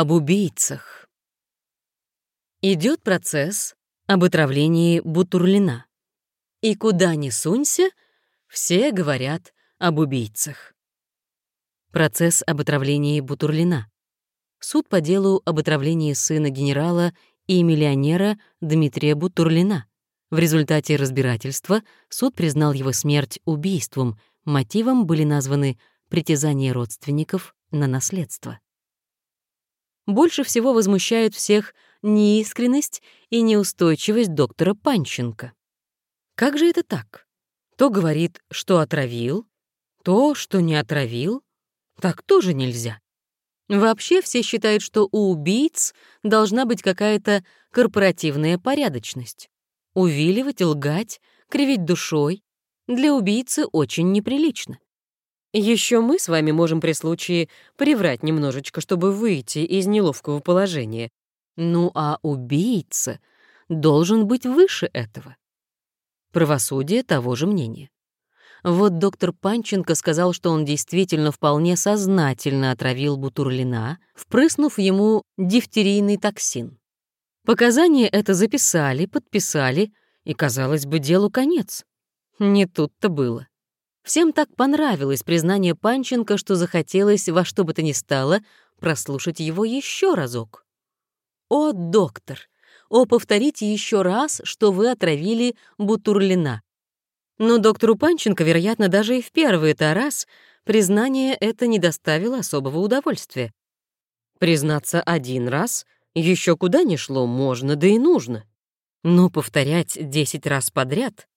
Об убийцах. Идет процесс об отравлении Бутурлина. И куда ни сунься, все говорят об убийцах. Процесс об отравлении Бутурлина. Суд по делу об отравлении сына генерала и миллионера Дмитрия Бутурлина. В результате разбирательства суд признал его смерть убийством, мотивом были названы притязания родственников на наследство. Больше всего возмущает всех неискренность и неустойчивость доктора Панченко. Как же это так? То говорит, что отравил, то, что не отравил. Так тоже нельзя. Вообще все считают, что у убийц должна быть какая-то корпоративная порядочность. Увиливать, лгать, кривить душой для убийцы очень неприлично. Еще мы с вами можем при случае приврать немножечко, чтобы выйти из неловкого положения. Ну а убийца должен быть выше этого. Правосудие того же мнения. Вот доктор Панченко сказал, что он действительно вполне сознательно отравил Бутурлина, впрыснув ему дифтерийный токсин. Показания это записали, подписали, и, казалось бы, делу конец. Не тут-то было. Всем так понравилось признание Панченко, что захотелось во что бы то ни стало прослушать его еще разок. «О, доктор! О, повторите еще раз, что вы отравили Бутурлина!» Но доктору Панченко, вероятно, даже и в первый-то раз признание это не доставило особого удовольствия. Признаться один раз еще куда ни шло, можно, да и нужно. Но повторять десять раз подряд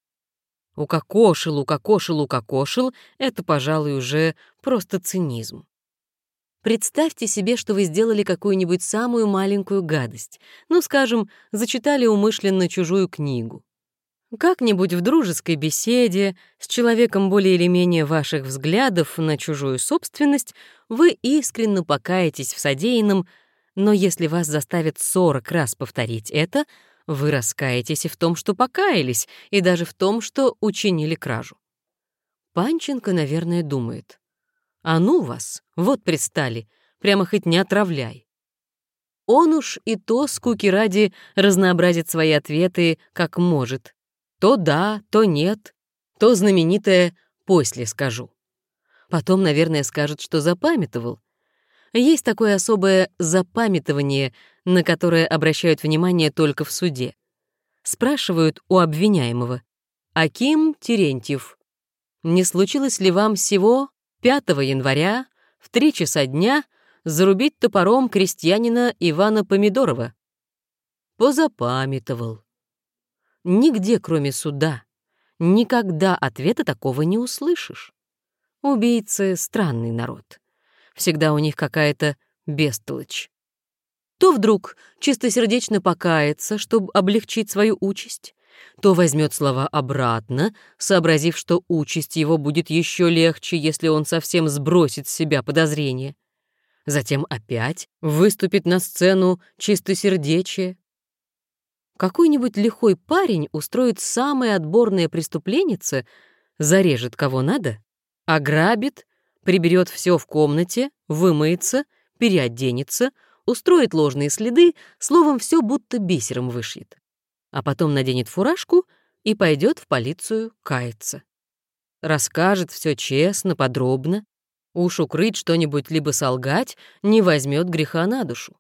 Укокошил, укокошил, укокошил — это, пожалуй, уже просто цинизм. Представьте себе, что вы сделали какую-нибудь самую маленькую гадость. Ну, скажем, зачитали умышленно чужую книгу. Как-нибудь в дружеской беседе с человеком более или менее ваших взглядов на чужую собственность вы искренне покаетесь в содеянном, но если вас заставят 40 раз повторить это — вы раскаетесь и в том, что покаялись, и даже в том, что учинили кражу. Панченко, наверное, думает. А ну вас, вот пристали, прямо хоть не отравляй. Он уж и то скуки ради разнообразит свои ответы как может. То да, то нет, то знаменитое «после скажу». Потом, наверное, скажет, что запамятовал. Есть такое особое запамятование на которое обращают внимание только в суде. Спрашивают у обвиняемого. «Аким Терентьев, не случилось ли вам всего 5 января в 3 часа дня зарубить топором крестьянина Ивана Помидорова?» Позапамятовал. Нигде, кроме суда, никогда ответа такого не услышишь. Убийцы — странный народ. Всегда у них какая-то бестолочь то вдруг чистосердечно покается, чтобы облегчить свою участь, то возьмет слова обратно, сообразив, что участь его будет еще легче, если он совсем сбросит с себя подозрения. Затем опять выступит на сцену чистосердечие. Какой-нибудь лихой парень устроит самое отборное преступленице, зарежет кого надо, ограбит, приберет все в комнате, вымоется, переоденется — устроит ложные следы, словом, все будто бисером вышьет. А потом наденет фуражку и пойдет в полицию каяться. Расскажет все честно, подробно. Уж укрыть что-нибудь либо солгать не возьмет греха на душу.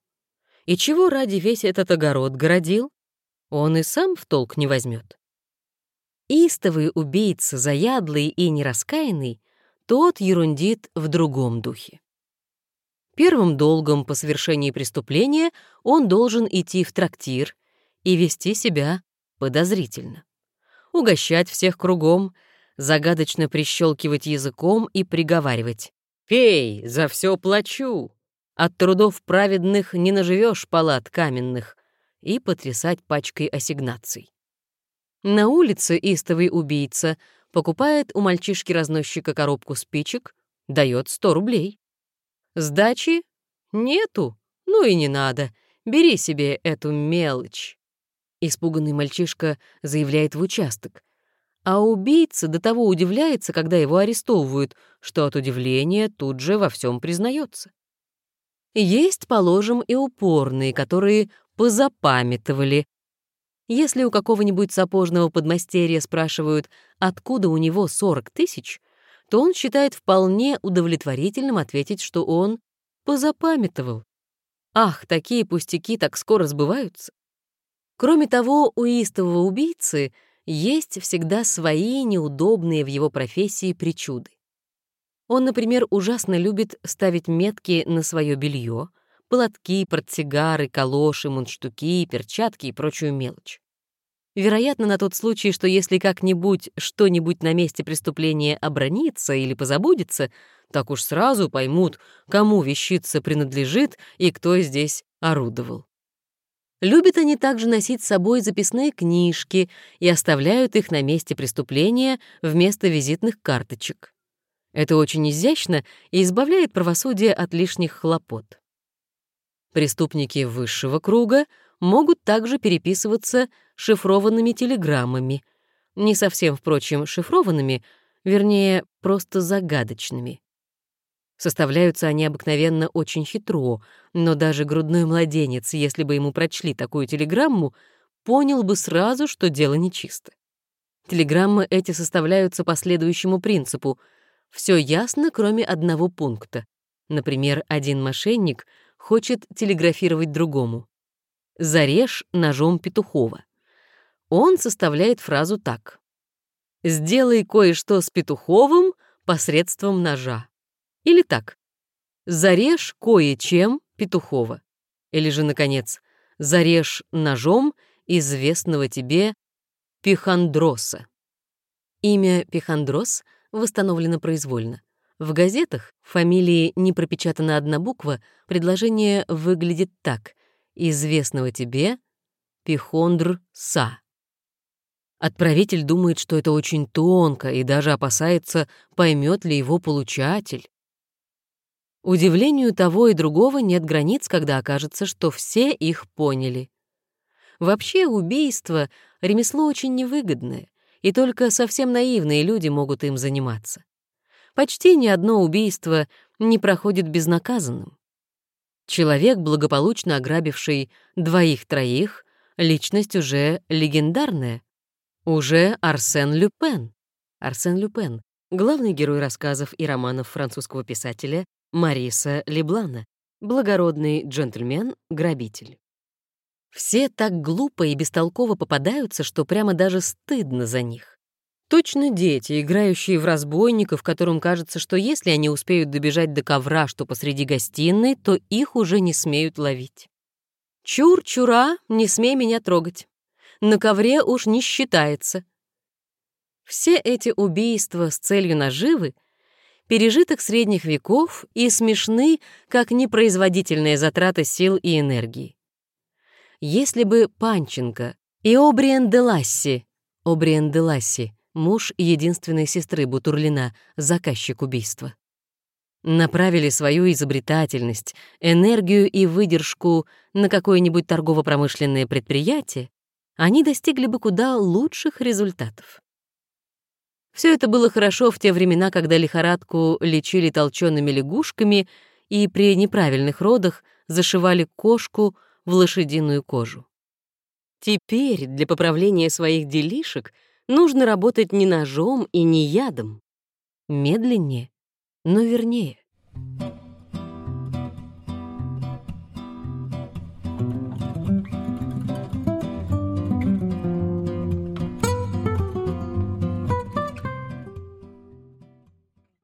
И чего ради весь этот огород городил? Он и сам в толк не возьмет. Истовый убийца, заядлый и нераскаянный, тот ерундит в другом духе. Первым долгом по совершении преступления он должен идти в трактир и вести себя подозрительно. Угощать всех кругом, загадочно прищелкивать языком и приговаривать. «Пей, за все плачу! От трудов праведных не наживешь палат каменных» и потрясать пачкой ассигнаций. На улице истовый убийца покупает у мальчишки-разносчика коробку спичек, дает 100 рублей. Сдачи? Нету? Ну и не надо. Бери себе эту мелочь. Испуганный мальчишка заявляет в участок. А убийца до того удивляется, когда его арестовывают, что от удивления тут же во всем признается. Есть, положим, и упорные, которые позапамятовали. Если у какого-нибудь сапожного подмастерья спрашивают, откуда у него 40 тысяч, то он считает вполне удовлетворительным ответить, что он позапамятовал. Ах, такие пустяки так скоро сбываются. Кроме того, у истового убийцы есть всегда свои неудобные в его профессии причуды. Он, например, ужасно любит ставить метки на свое белье, платки, портсигары, калоши, мундштуки, перчатки и прочую мелочь. Вероятно, на тот случай, что если как-нибудь что-нибудь на месте преступления обронится или позабудется, так уж сразу поймут, кому вещица принадлежит и кто здесь орудовал. Любят они также носить с собой записные книжки и оставляют их на месте преступления вместо визитных карточек. Это очень изящно и избавляет правосудие от лишних хлопот. Преступники высшего круга могут также переписываться шифрованными телеграммами, не совсем, впрочем, шифрованными, вернее, просто загадочными. Составляются они обыкновенно очень хитро, но даже грудной младенец, если бы ему прочли такую телеграмму, понял бы сразу, что дело нечисто. Телеграммы эти составляются по следующему принципу — все ясно, кроме одного пункта. Например, один мошенник хочет телеграфировать другому. «Зарежь ножом Петухова». Он составляет фразу так. «Сделай кое-что с Петуховым посредством ножа». Или так. «Зарежь кое-чем Петухова». Или же, наконец, «Зарежь ножом известного тебе Пихандроса». Имя Пихандрос — восстановлено произвольно. В газетах фамилии не пропечатана одна буква, предложение выглядит так «Известного тебе Пихондр Са». Отправитель думает, что это очень тонко и даже опасается, поймет ли его получатель. Удивлению того и другого нет границ, когда окажется, что все их поняли. Вообще убийство — ремесло очень невыгодное и только совсем наивные люди могут им заниматься. Почти ни одно убийство не проходит безнаказанным. Человек, благополучно ограбивший двоих-троих, личность уже легендарная. Уже Арсен Люпен. Арсен Люпен — главный герой рассказов и романов французского писателя Мариса Леблана, благородный джентльмен-грабитель. Все так глупо и бестолково попадаются, что прямо даже стыдно за них. Точно дети, играющие в разбойников, которым кажется, что если они успеют добежать до ковра, что посреди гостиной, то их уже не смеют ловить. «Чур-чура, не смей меня трогать. На ковре уж не считается». Все эти убийства с целью наживы — пережиток средних веков и смешны, как непроизводительные затраты сил и энергии если бы Панченко и Обриен де Ласси, Обриен де Ласси, муж единственной сестры Бутурлина, заказчик убийства, направили свою изобретательность, энергию и выдержку на какое-нибудь торгово-промышленное предприятие, они достигли бы куда лучших результатов. Все это было хорошо в те времена, когда лихорадку лечили толчеными лягушками и при неправильных родах зашивали кошку в лошадиную кожу. Теперь для поправления своих делишек нужно работать не ножом и не ядом. Медленнее, но вернее. Thank you.